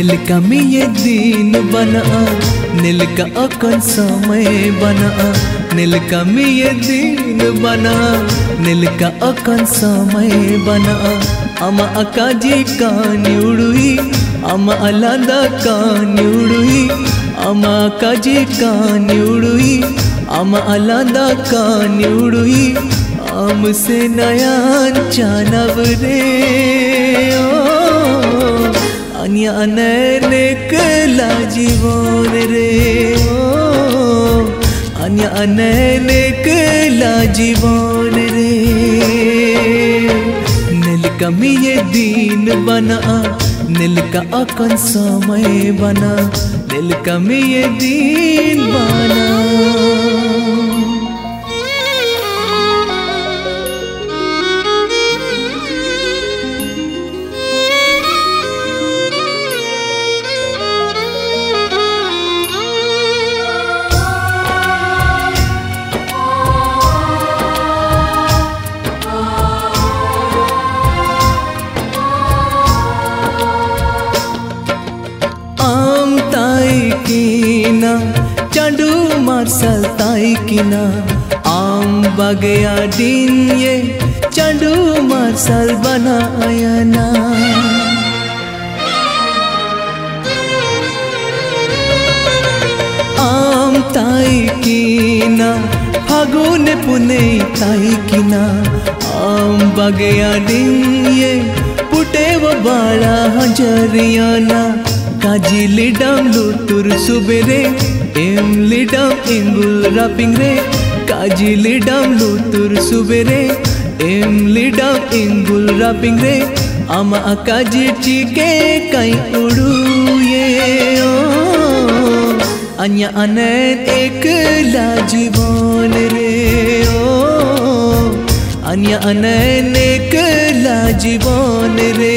नीलका में दिन बना नीलका अकन समय बना नीलका में दिन बना नीलका अकन समय बना अम अकाजी कानुड़ी अम अलादा कानुड़ी अम अकाजी कानुड़ी अम अलादा कानुड़ी अम से नयान जानवर रे ओ अन्याने कला जीवन रे। ओ अन्याने कला जीवन रे। नील कमिए दिन बना, नील का अकन चांडू मार्शल ताई किना आम बगया दिन ये चांडू मार्शल बनाया ना। आम ताई किना फागुन पुने ताई किना आम बगया दिन ये, पुटे वो बाळा हजरियाना काजी लिडम लुतुर सुबेरे एम लिडम इंगुल रापिंग रे। काजी लिडम लुतुर सुबेरे एम लिडम इंगुल रापिंग रे। आमा काजी चिके काई उडू ये ओ। अन्य अनैत एकला जीवन रे, ओ। अन्य अनैन एकला जीवन रे।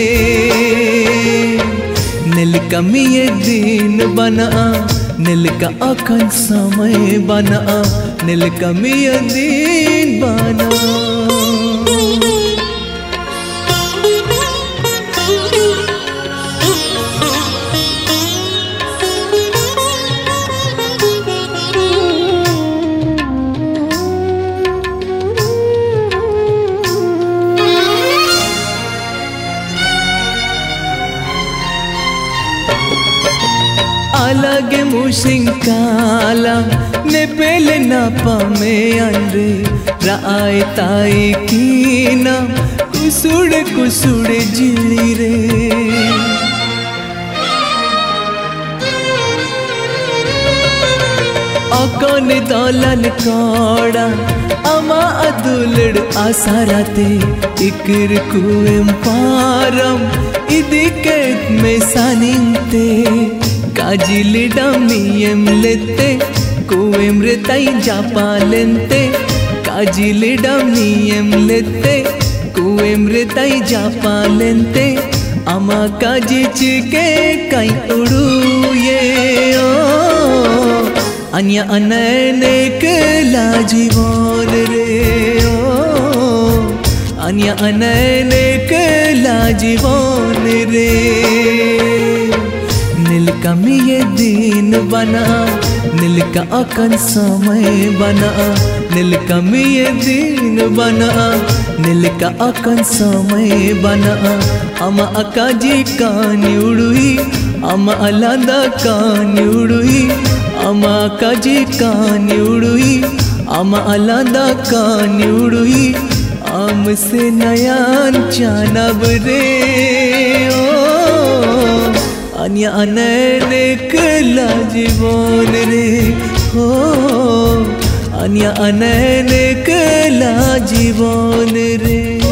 कमिए दिन बना नील का अखन समय बना नील कमिए दिन बना। ಮುಸಿಂಕಾಲ ನೆಪೆಲೆ ನ ಪಾಮೆ ಅಂದ್ರೆ ರಾಯ ತಾಯಿ ಕೀನ ಕುಸುಡೆ ಕುಸುಡೆ ಜಿಳಿರೆ ಅಕನ ದಲನ್ ಕಾಡ ಅಮ ಅದುಲಡ್ ಆಸಾರತೆ ಇಕ್ರ ಕುವೆಂ ಪಾರಂ ಇದಕ್ಕೆ ಮೆ ಸಾನಿಂತೆ काजिलिडमियम्लेते लेते जापालेन्ते काजिलिडमियम्लेते कुवेमृतै जापालेन्ते अमा काजिच के कई उड़ूए अन्य अननेक लाजीवन रे, ओ। अन्य अननेक लाजीवन रे। नील कमिए दिन बना नील का अकन समय बना नील कमिए दिन बना नील का अकन समय बना। अमा अकाजी कानी उड़ुई, अमा अलंदा कानी उड़ुई, अमा काजी कानी उड़ुई, अमा अलंदा कानी उड़ुई। आम से नयान चानब रे। अन्य अनैन कला जीवन रे। हो अन्य अनैन कला जीवन रे।